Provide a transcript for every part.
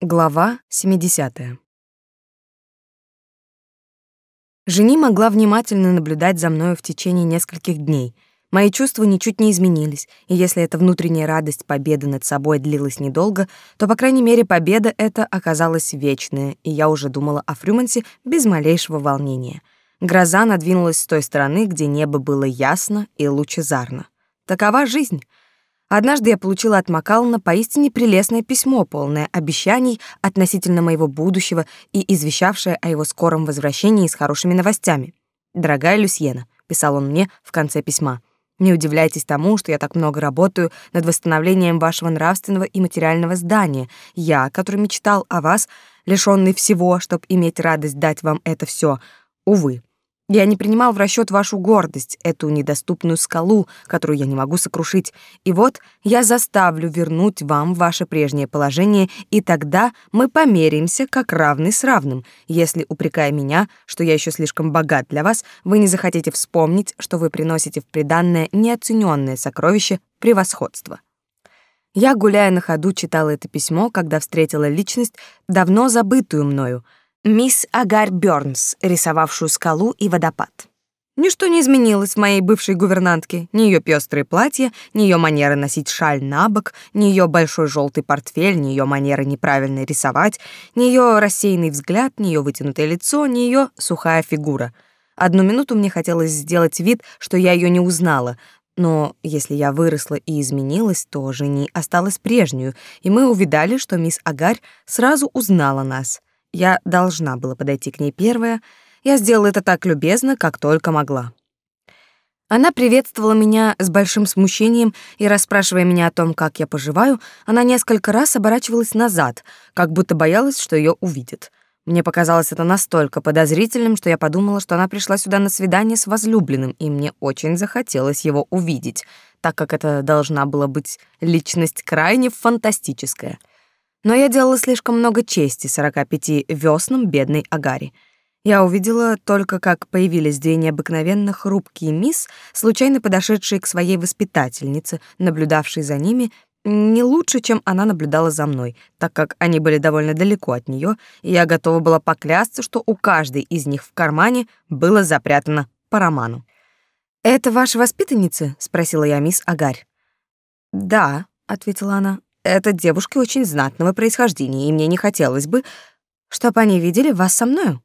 Глава 70. Жени могла внимательно наблюдать за мною в течение нескольких дней. Мои чувства ничуть не изменились, и если эта внутренняя радость победы над собой длилась недолго, то, по крайней мере, победа эта оказалась вечная, и я уже думала о Фрюмансе без малейшего волнения. Гроза надвинулась с той стороны, где небо было ясно и лучезарно. Такова жизнь — Однажды я получила от Макална поистине прелестное письмо, полное обещаний относительно моего будущего и извещавшее о его скором возвращении с хорошими новостями. «Дорогая Люсьена», — писал он мне в конце письма, «не удивляйтесь тому, что я так много работаю над восстановлением вашего нравственного и материального здания. Я, который мечтал о вас, лишённый всего, чтобы иметь радость дать вам это все, увы, я не принимал в расчет вашу гордость, эту недоступную скалу, которую я не могу сокрушить. И вот я заставлю вернуть вам ваше прежнее положение, и тогда мы померимся как равный с равным. Если, упрекая меня, что я еще слишком богат для вас, вы не захотите вспомнить, что вы приносите в приданное неоцененное сокровище превосходства. Я, гуляя на ходу, читала это письмо, когда встретила личность, давно забытую мною — мисс Агарь Бёрнс, рисовавшую скалу и водопад. Ничто не изменилось в моей бывшей гувернантке, ни ее пестрые платья, ни ее манера носить шаль на бок, ни ее большой желтый портфель, ни ее манера неправильно рисовать, ни ее рассеянный взгляд, ни ее вытянутое лицо, ни ее сухая фигура. Одну минуту мне хотелось сделать вид, что я ее не узнала, но если я выросла и изменилась, то жени осталась прежнюю, и мы увидали, что мисс Агарь сразу узнала нас — я должна была подойти к ней первая. Я сделала это так любезно, как только могла. Она приветствовала меня с большим смущением и, расспрашивая меня о том, как я поживаю, она несколько раз оборачивалась назад, как будто боялась, что ее увидят. Мне показалось это настолько подозрительным, что я подумала, что она пришла сюда на свидание с возлюбленным, и мне очень захотелось его увидеть, так как это должна была быть личность крайне фантастическая — но я делала слишком много чести 45 веснам бедной Агари. Я увидела только, как появились две необыкновенно хрупкие мисс, случайно подошедшие к своей воспитательнице, наблюдавшей за ними не лучше, чем она наблюдала за мной, так как они были довольно далеко от нее, и я готова была поклясться, что у каждой из них в кармане было запрятано по роману. «Это ваша воспитанница?» — спросила я мисс Агарь. «Да», — ответила она, эта девушка очень знатного происхождения, и мне не хотелось бы, чтобы они видели вас со мною.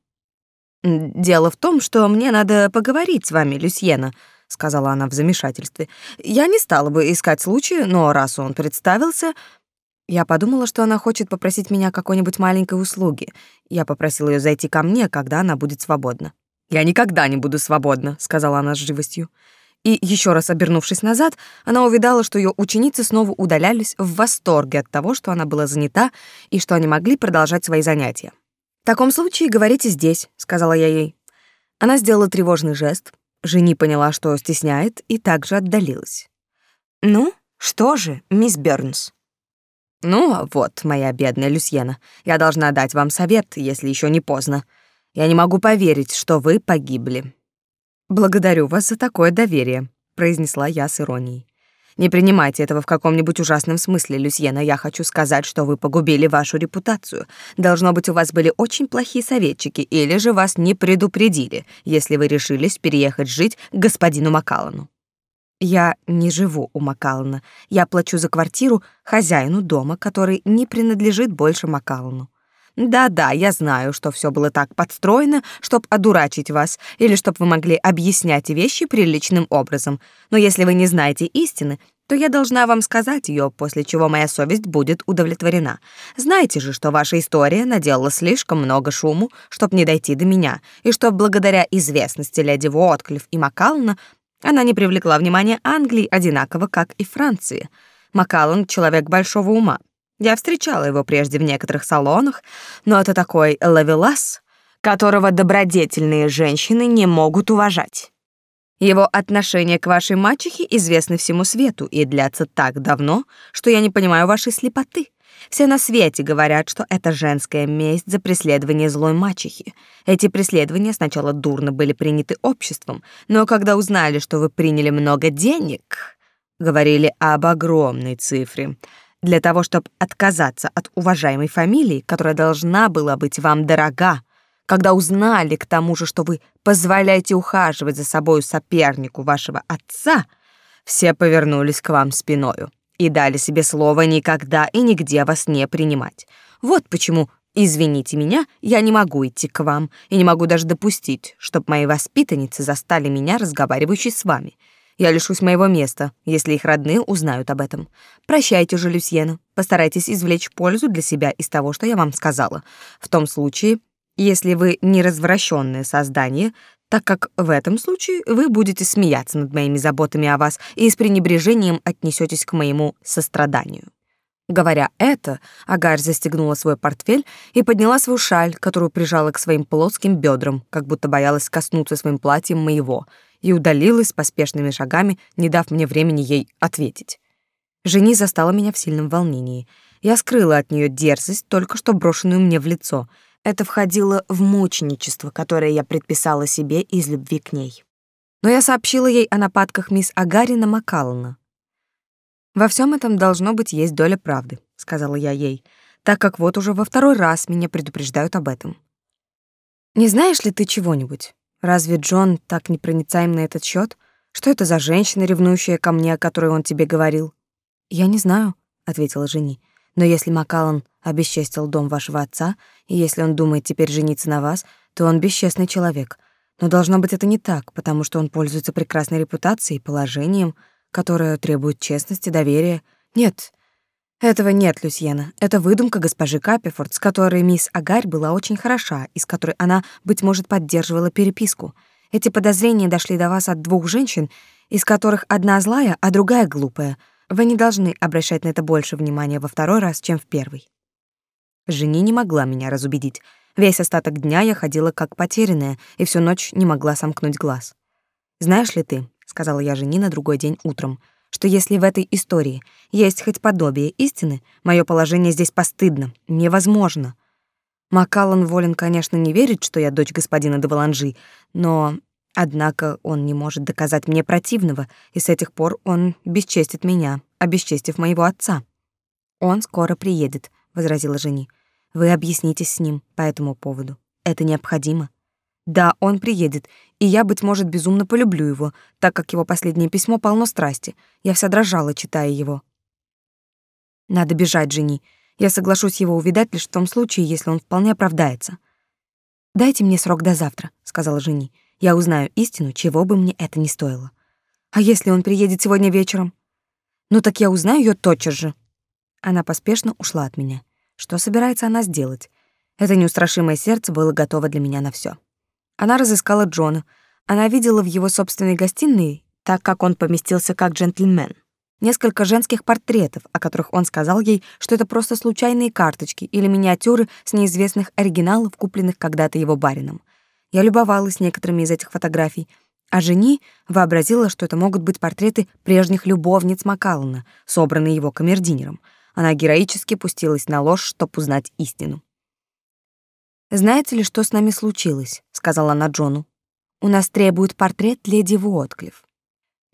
Дело в том, что мне надо поговорить с вами, Люсьена, сказала она в замешательстве. Я не стала бы искать случая, но раз он представился, я подумала, что она хочет попросить меня какой-нибудь маленькой услуги. Я попросила ее зайти ко мне, когда она будет свободна. Я никогда не буду свободна, сказала она с живостью и, еще раз обернувшись назад, она увидала, что ее ученицы снова удалялись в восторге от того, что она была занята и что они могли продолжать свои занятия. «В таком случае говорите здесь», — сказала я ей. Она сделала тревожный жест. Жени поняла, что стесняет, и также отдалилась. «Ну, что же, мисс Бёрнс?» «Ну, вот, моя бедная Люсьена, я должна дать вам совет, если еще не поздно. Я не могу поверить, что вы погибли. «Благодарю вас за такое доверие», — произнесла я с иронией. «Не принимайте этого в каком-нибудь ужасном смысле, Люсьена. Я хочу сказать, что вы погубили вашу репутацию. Должно быть, у вас были очень плохие советчики, или же вас не предупредили, если вы решились переехать жить к господину Макалану. Я не живу у Макалана. Я плачу за квартиру хозяину дома, который не принадлежит больше Макалану. Да-да, я знаю, что все было так подстроено, чтобы одурачить вас, или чтобы вы могли объяснять вещи приличным образом. Но если вы не знаете истины, то я должна вам сказать ее, после чего моя совесть будет удовлетворена. Знаете же, что ваша история наделала слишком много шуму, чтобы не дойти до меня, и что благодаря известности леди Уотклифф и Маккаллана она не привлекла внимания Англии одинаково, как и Франции. Маккаллан — человек большого ума, я встречала его прежде в некоторых салонах, но это такой лавелас, которого добродетельные женщины не могут уважать. Его отношение к вашей мачехе известны всему свету и длятся так давно, что я не понимаю вашей слепоты. Все на свете говорят, что это женская месть за преследование злой мачехи. Эти преследования сначала дурно были приняты обществом, но когда узнали, что вы приняли много денег, говорили об огромной цифре — Для того, чтобы отказаться от уважаемой фамилии, которая должна была быть вам дорога, когда узнали к тому же, что вы позволяете ухаживать за собою сопернику вашего отца, все повернулись к вам спиною и дали себе слово никогда и нигде вас не принимать. Вот почему, извините меня, я не могу идти к вам и не могу даже допустить, чтобы мои воспитанницы застали меня разговаривающей с вами. Я лишусь моего места, если их родные узнают об этом. Прощайте же, Люсьена. Постарайтесь извлечь пользу для себя из того, что я вам сказала. В том случае, если вы не развращенное создание, так как в этом случае вы будете смеяться над моими заботами о вас и с пренебрежением отнесетесь к моему состраданию. Говоря это, Агарь застегнула свой портфель и подняла свою шаль, которую прижала к своим плоским бедрам, как будто боялась коснуться своим платьем моего, и удалилась поспешными шагами, не дав мне времени ей ответить. Жени застала меня в сильном волнении. Я скрыла от нее дерзость, только что брошенную мне в лицо — это входило в мученичество, которое я предписала себе из любви к ней. Но я сообщила ей о нападках мисс Агарина Макаллана. «Во всем этом должно быть есть доля правды», — сказала я ей, так как вот уже во второй раз меня предупреждают об этом. «Не знаешь ли ты чего-нибудь? Разве Джон так непроницаем на этот счет? Что это за женщина, ревнующая ко мне, о которой он тебе говорил?» «Я не знаю», — ответила Жени. «Но если Макаллан обесчестил дом вашего отца, и если он думает теперь жениться на вас, то он бесчестный человек. Но должно быть это не так, потому что он пользуется прекрасной репутацией и положением, которое требует честности, доверия. Нет, этого нет, Люсьена. Это выдумка госпожи Капифорд, с которой мисс Агарь была очень хороша и с которой она, быть может, поддерживала переписку. Эти подозрения дошли до вас от двух женщин, из которых одна злая, а другая глупая. Вы не должны обращать на это больше внимания во второй раз, чем в первый. Жени не могла меня разубедить. Весь остаток дня я ходила как потерянная и всю ночь не могла сомкнуть глаз. «Знаешь ли ты, — сказала я Жени на другой день утром, — что если в этой истории есть хоть подобие истины, мое положение здесь постыдно, невозможно. Макаллан волен, конечно, не верить, что я дочь господина де Валанжи, но, однако, он не может доказать мне противного, и с этих пор он бесчестит меня, обесчестив моего отца. Он скоро приедет, — возразила Жени. «Вы объяснитесь с ним по этому поводу. Это необходимо. Да, он приедет, и я, быть может, безумно полюблю его, так как его последнее письмо полно страсти. Я вся дрожала, читая его. Надо бежать, Жени. Я соглашусь его увидать лишь в том случае, если он вполне оправдается. «Дайте мне срок до завтра», — сказала Жени. «Я узнаю истину, чего бы мне это ни стоило». «А если он приедет сегодня вечером?» «Ну так я узнаю ее тотчас же», она поспешно ушла от меня. Что собирается она сделать? Это неустрашимое сердце было готово для меня на все. Она разыскала Джона. Она видела в его собственной гостиной, так как он поместился как джентльмен, несколько женских портретов, о которых он сказал ей, что это просто случайные карточки или миниатюры с неизвестных оригиналов, купленных когда-то его барином. Я любовалась некоторыми из этих фотографий, а жени вообразила, что это могут быть портреты прежних любовниц Макаллана, собранные его камердинером — она героически пустилась на ложь, чтобы узнать истину. «Знаете ли, что с нами случилось?» — сказала она Джону. «У нас требует портрет леди Уотклифф».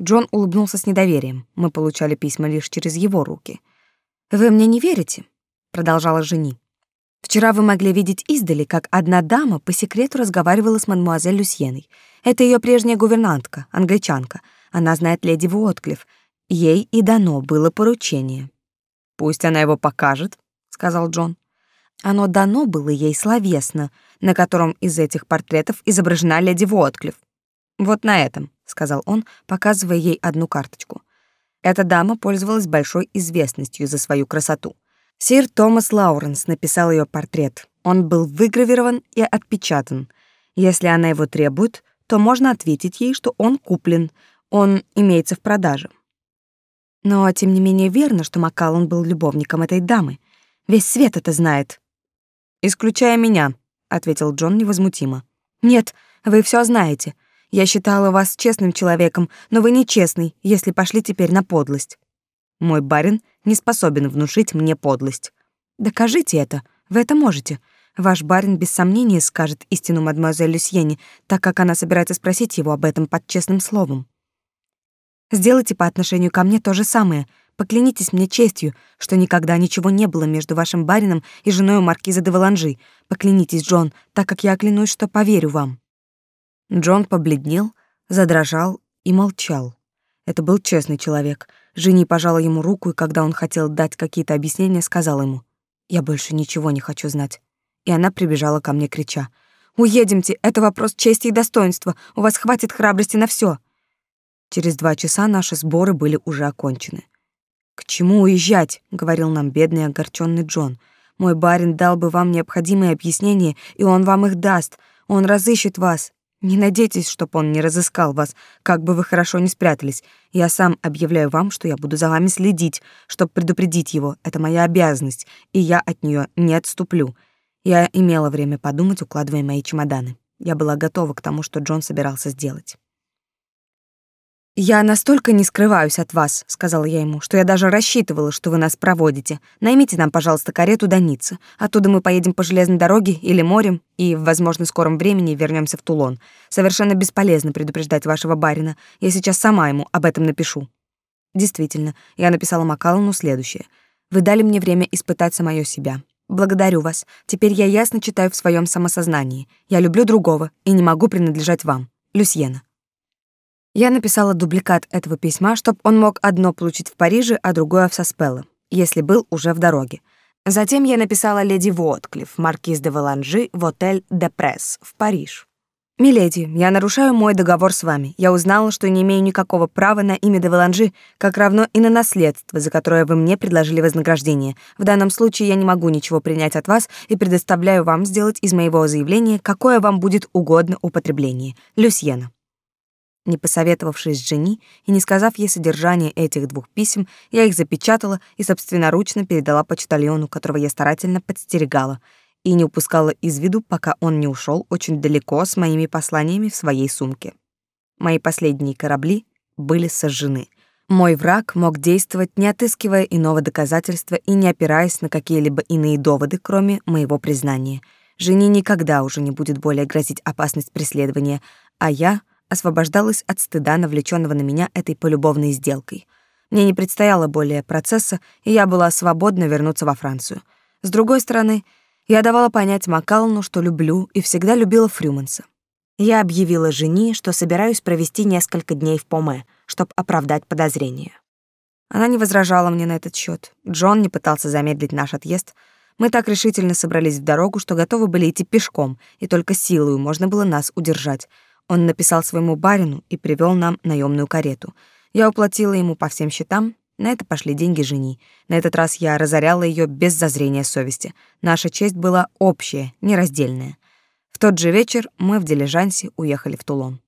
Джон улыбнулся с недоверием. Мы получали письма лишь через его руки. «Вы мне не верите?» — продолжала жени. «Вчера вы могли видеть издали, как одна дама по секрету разговаривала с мадмуазель Люсьеной. Это ее прежняя гувернантка, англичанка. Она знает леди Уотклифф. Ей и дано было поручение». Пусть она его покажет, сказал Джон. Оно дано было ей словесно, на котором из этих портретов изображена леди Уотклифф. Вот на этом, сказал он, показывая ей одну карточку. Эта дама пользовалась большой известностью за свою красоту. Сир Томас Лауренс написал ее портрет. Он был выгравирован и отпечатан. Если она его требует, то можно ответить ей, что он куплен, он имеется в продаже. Но, тем не менее, верно, что Маккаллан был любовником этой дамы. Весь свет это знает. «Исключая меня», — ответил Джон невозмутимо. «Нет, вы все знаете. Я считала вас честным человеком, но вы нечестный, если пошли теперь на подлость. Мой барин не способен внушить мне подлость. Докажите это, вы это можете. Ваш барин без сомнения скажет истину мадемуазель Люсьене, так как она собирается спросить его об этом под честным словом. Сделайте по отношению ко мне то же самое. Поклянитесь мне честью, что никогда ничего не было между вашим барином и женой маркиза де Валанжи. Поклянитесь, Джон, так как я клянусь, что поверю вам». Джон побледнел, задрожал и молчал. Это был честный человек. Жени пожала ему руку, и когда он хотел дать какие-то объяснения, сказала ему, «Я больше ничего не хочу знать». И она прибежала ко мне, крича, «Уедемте, это вопрос чести и достоинства, у вас хватит храбрости на все. Через два часа наши сборы были уже окончены. «К чему уезжать?» — говорил нам бедный огорченный Джон. «Мой барин дал бы вам необходимые объяснения, и он вам их даст. Он разыщет вас. Не надейтесь, чтоб он не разыскал вас, как бы вы хорошо не спрятались. Я сам объявляю вам, что я буду за вами следить, чтобы предупредить его. Это моя обязанность, и я от нее не отступлю. Я имела время подумать, укладывая мои чемоданы. Я была готова к тому, что Джон собирался сделать. «Я настолько не скрываюсь от вас», — сказала я ему, «что я даже рассчитывала, что вы нас проводите. Наймите нам, пожалуйста, карету до Ниццы. Оттуда мы поедем по железной дороге или морем и, в, возможно, скором времени вернемся в Тулон. Совершенно бесполезно предупреждать вашего барина. Я сейчас сама ему об этом напишу». Действительно, я написала Макалану следующее. «Вы дали мне время испытать самое себя. Благодарю вас. Теперь я ясно читаю в своем самосознании. Я люблю другого и не могу принадлежать вам. Люсьена». Я написала дубликат этого письма, чтобы он мог одно получить в Париже, а другое в Саспелло, если был уже в дороге. Затем я написала леди Вотклифф, маркиз де Валанжи, в отель «Де Пресс» в Париж. «Миледи, я нарушаю мой договор с вами. Я узнала, что не имею никакого права на имя де Валанжи, как равно и на наследство, за которое вы мне предложили вознаграждение. В данном случае я не могу ничего принять от вас и предоставляю вам сделать из моего заявления, какое вам будет угодно употребление. Люсьена». Не посоветовавшись с Жени и не сказав ей содержание этих двух писем, я их запечатала и собственноручно передала почтальону, которого я старательно подстерегала, и не упускала из виду, пока он не ушел очень далеко с моими посланиями в своей сумке. Мои последние корабли были сожжены. Мой враг мог действовать, не отыскивая иного доказательства и не опираясь на какие-либо иные доводы, кроме моего признания. Жене никогда уже не будет более грозить опасность преследования, а я освобождалась от стыда, навлеченного на меня этой полюбовной сделкой. Мне не предстояло более процесса, и я была свободна вернуться во Францию. С другой стороны, я давала понять Макалну, что люблю и всегда любила Фрюманса. Я объявила жене, что собираюсь провести несколько дней в Поме, чтобы оправдать подозрения. Она не возражала мне на этот счет. Джон не пытался замедлить наш отъезд. Мы так решительно собрались в дорогу, что готовы были идти пешком, и только силою можно было нас удержать — он написал своему барину и привел нам наемную карету. Я уплатила ему по всем счетам, на это пошли деньги жени. На этот раз я разоряла ее без зазрения совести. Наша честь была общая, нераздельная. В тот же вечер мы в дилижансе уехали в Тулон.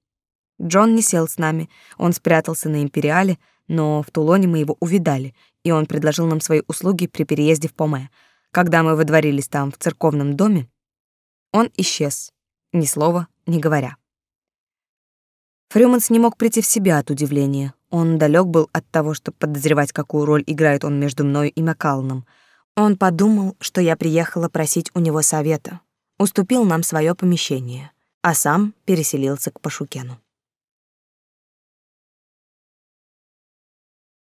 Джон не сел с нами, он спрятался на Империале, но в Тулоне мы его увидали, и он предложил нам свои услуги при переезде в Поме. Когда мы водворились там в церковном доме, он исчез, ни слова не говоря. Фрюманс не мог прийти в себя от удивления. Он далек был от того, чтобы подозревать, какую роль играет он между мной и Макалном. Он подумал, что я приехала просить у него совета. Уступил нам свое помещение, а сам переселился к Пашукену.